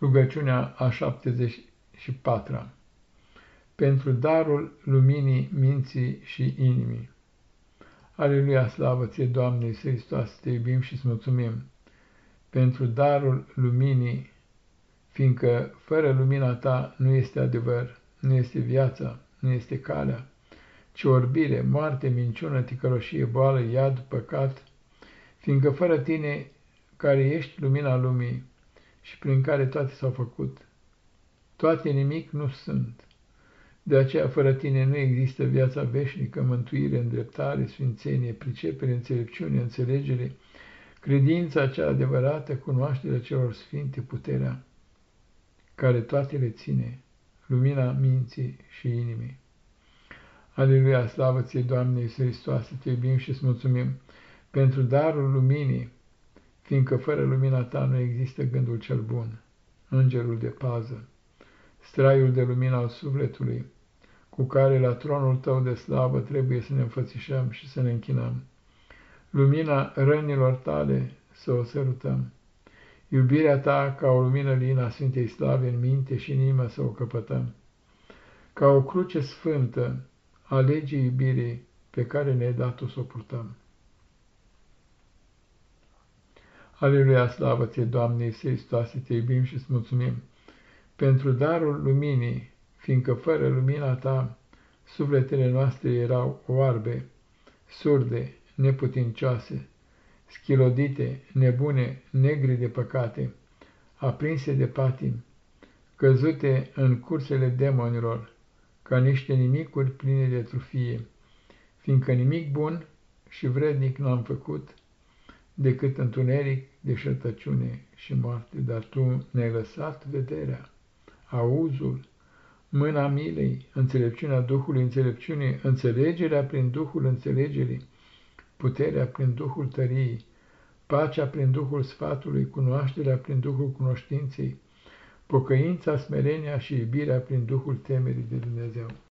Rugăciunea a 74-a Pentru darul luminii minții și inimii. Aleluia, slavă ție, Doamne Iisus Hristos, te iubim și îți mulțumim pentru darul luminii, fiindcă fără lumina ta nu este adevăr, nu este viața, nu este calea, ci orbire, moarte, minciună, ticăloșie, boală, iad, păcat, fiindcă fără tine, care ești lumina lumii, și prin care toate s-au făcut. Toate nimic nu sunt. De aceea, fără tine, nu există viața veșnică, mântuire, îndreptare, sfințenie, pricepere, înțelepciune, înțelegere, credința cea adevărată, cunoașterea celor sfinte, puterea, care toate le ține, lumina minții și inimii. Aleluia, slavă ție, Doamne Iisus Hristos, te iubim și îți mulțumim pentru darul luminii, fiindcă fără lumina ta nu există gândul cel bun, îngerul de pază, straiul de lumină al sufletului, cu care la tronul tău de slavă trebuie să ne înfățișăm și să ne închinăm. Lumina rănilor tale să o sărutăm. Iubirea ta ca o lumină lină a Sfintei Slave în minte și în inimă să o căpătăm. Ca o cruce sfântă a legii iubirii pe care ne-ai dat-o să o purtăm. Aleluia, slavă ție, Doamne Iisus Hristos, te iubim și îți mulțumim. Pentru darul luminii, fiindcă fără lumina ta, sufletele noastre erau oarbe, surde, neputincioase, schilodite, nebune, negri de păcate, aprinse de patim, căzute în cursele demonilor, ca niște nimicuri pline de trufie, fiindcă nimic bun și vrednic n-am făcut, decât întuneric, deșertăciune și moarte, dar tu ne-ai lăsat vederea, auzul, mâna milei, înțelepciunea Duhului înțelepciunii, înțelegerea prin Duhul înțelegerii, puterea prin Duhul tăriei, pacea prin Duhul sfatului, cunoașterea prin Duhul cunoștinței, pocăința, smerenia și iubirea prin Duhul temerii de Dumnezeu.